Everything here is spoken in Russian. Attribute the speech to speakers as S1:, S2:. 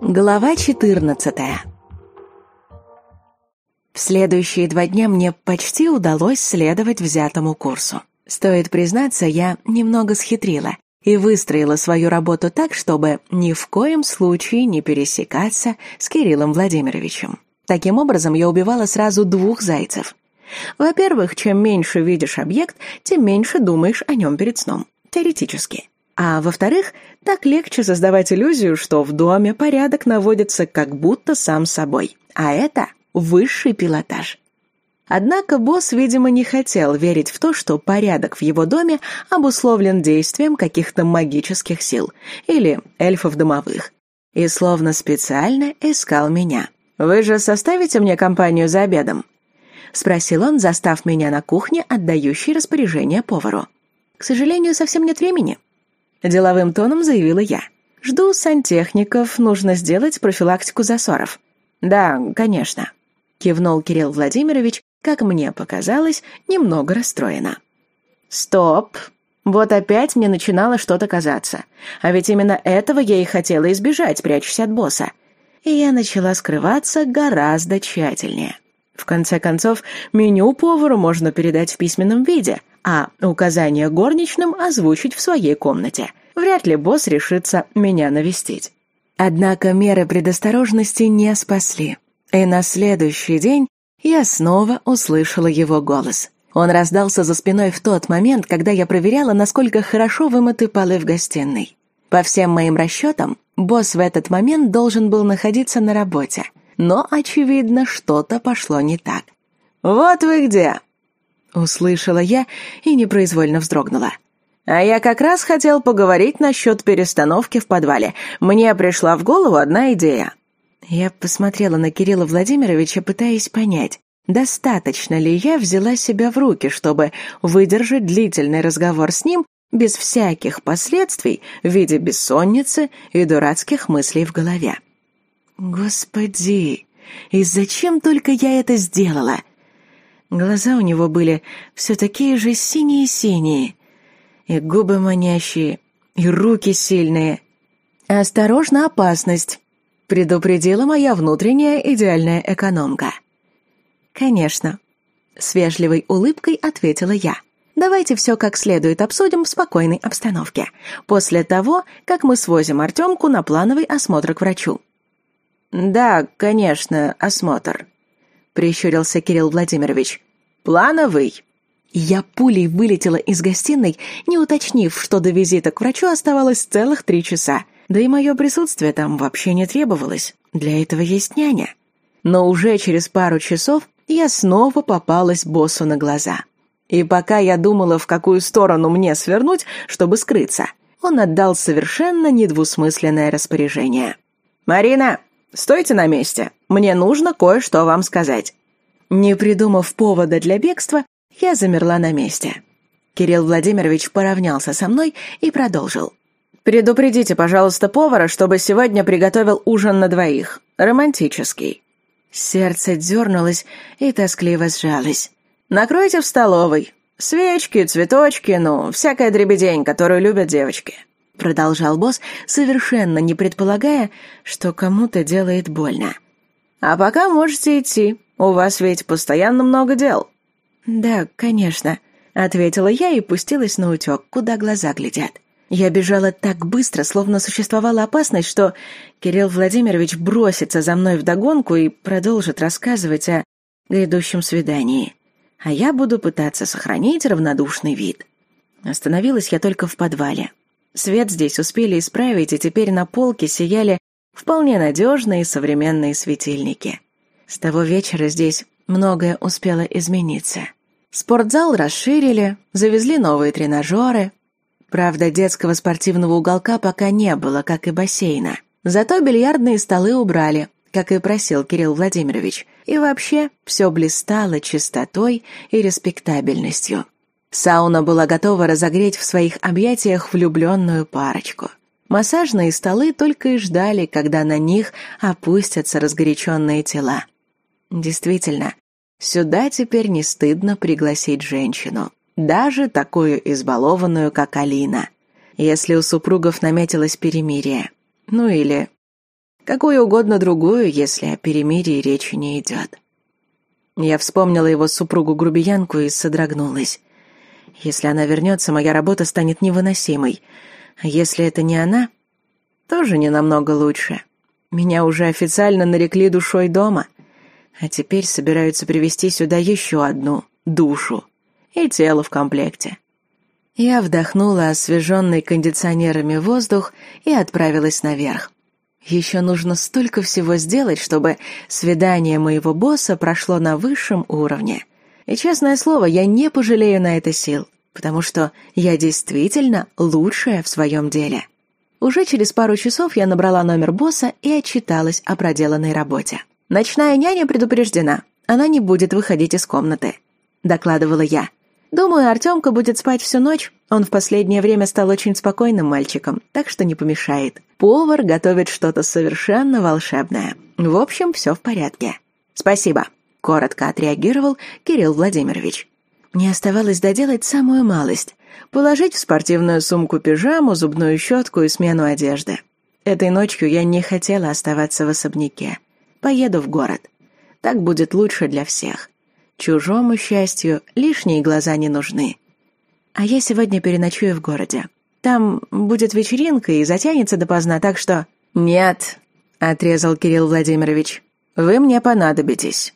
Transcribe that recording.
S1: Глава 14 В следующие два дня мне почти удалось следовать взятому курсу. Стоит признаться, я немного схитрила и выстроила свою работу так, чтобы ни в коем случае не пересекаться с Кириллом Владимировичем. Таким образом, я убивала сразу двух зайцев. Во-первых, чем меньше видишь объект, тем меньше думаешь о нем перед сном. Теоретически. А во-вторых, так легче создавать иллюзию, что в доме порядок наводится как будто сам собой. А это высший пилотаж. Однако босс, видимо, не хотел верить в то, что порядок в его доме обусловлен действием каких-то магических сил или эльфов домовых. И словно специально искал меня. «Вы же составите мне компанию за обедом?» — спросил он, застав меня на кухне, отдающей распоряжение повару. «К сожалению, совсем нет времени», — деловым тоном заявила я. «Жду сантехников, нужно сделать профилактику засоров». «Да, конечно», — кивнул Кирилл Владимирович, как мне показалось, немного расстроена. «Стоп! Вот опять мне начинало что-то казаться. А ведь именно этого я и хотела избежать, прячась от босса. И я начала скрываться гораздо тщательнее. В конце концов, меню повару можно передать в письменном виде, а указания горничным озвучить в своей комнате. Вряд ли босс решится меня навестить. Однако меры предосторожности не спасли. И на следующий день я снова услышала его голос. Он раздался за спиной в тот момент, когда я проверяла, насколько хорошо вымыты полы в гостиной. По всем моим расчетам, босс в этот момент должен был находиться на работе — но, очевидно, что-то пошло не так. «Вот вы где!» Услышала я и непроизвольно вздрогнула. «А я как раз хотел поговорить насчет перестановки в подвале. Мне пришла в голову одна идея». Я посмотрела на Кирилла Владимировича, пытаясь понять, достаточно ли я взяла себя в руки, чтобы выдержать длительный разговор с ним без всяких последствий в виде бессонницы и дурацких мыслей в голове. Господи, и зачем только я это сделала? Глаза у него были все такие же синие-синие, и губы манящие, и руки сильные. «Осторожно, опасность!» — предупредила моя внутренняя идеальная экономка. «Конечно», — с вежливой улыбкой ответила я. «Давайте все как следует обсудим в спокойной обстановке, после того, как мы свозим Артемку на плановый осмотр к врачу. «Да, конечно, осмотр», — прищурился Кирилл Владимирович. «Плановый?» Я пулей вылетела из гостиной, не уточнив, что до визита к врачу оставалось целых три часа. Да и мое присутствие там вообще не требовалось. Для этого есть няня. Но уже через пару часов я снова попалась боссу на глаза. И пока я думала, в какую сторону мне свернуть, чтобы скрыться, он отдал совершенно недвусмысленное распоряжение. «Марина, «Стойте на месте. Мне нужно кое-что вам сказать». Не придумав повода для бегства, я замерла на месте. Кирилл Владимирович поравнялся со мной и продолжил. «Предупредите, пожалуйста, повара, чтобы сегодня приготовил ужин на двоих. Романтический». Сердце дернулось и тоскливо сжалось. «Накройте в столовой. Свечки, цветочки, ну, всякая дребедень, которую любят девочки продолжал босс, совершенно не предполагая, что кому-то делает больно. «А пока можете идти. У вас ведь постоянно много дел». «Да, конечно», — ответила я и пустилась на утек, куда глаза глядят. Я бежала так быстро, словно существовала опасность, что Кирилл Владимирович бросится за мной вдогонку и продолжит рассказывать о грядущем свидании. А я буду пытаться сохранить равнодушный вид. Остановилась я только в подвале. Свет здесь успели исправить, и теперь на полке сияли вполне надежные современные светильники. С того вечера здесь многое успело измениться. Спортзал расширили, завезли новые тренажеры. Правда, детского спортивного уголка пока не было, как и бассейна. Зато бильярдные столы убрали, как и просил Кирилл Владимирович. И вообще все блистало чистотой и респектабельностью. Сауна была готова разогреть в своих объятиях влюбленную парочку. Массажные столы только и ждали, когда на них опустятся разгоряченные тела. Действительно, сюда теперь не стыдно пригласить женщину, даже такую избалованную, как Алина, если у супругов наметилось перемирие. Ну или... какую угодно другую, если о перемирии речи не идет. Я вспомнила его супругу-грубиянку и содрогнулась. Если она вернется, моя работа станет невыносимой. Если это не она, тоже не намного лучше. Меня уже официально нарекли душой дома, а теперь собираются привести сюда еще одну душу и тело в комплекте. Я вдохнула освеженный кондиционерами воздух и отправилась наверх. Еще нужно столько всего сделать, чтобы свидание моего босса прошло на высшем уровне. И, честное слово, я не пожалею на это сил, потому что я действительно лучшая в своем деле. Уже через пару часов я набрала номер босса и отчиталась о проделанной работе. «Ночная няня предупреждена. Она не будет выходить из комнаты», — докладывала я. Думаю, Артемка будет спать всю ночь. Он в последнее время стал очень спокойным мальчиком, так что не помешает. Повар готовит что-то совершенно волшебное. В общем, все в порядке. Спасибо, коротко отреагировал Кирилл Владимирович. Мне оставалось доделать самую малость. Положить в спортивную сумку пижаму, зубную щетку и смену одежды. Этой ночью я не хотела оставаться в особняке. Поеду в город. Так будет лучше для всех. Чужому счастью лишние глаза не нужны. А я сегодня переночую в городе. Там будет вечеринка и затянется допоздна, так что... «Нет», — отрезал Кирилл Владимирович, — «вы мне понадобитесь».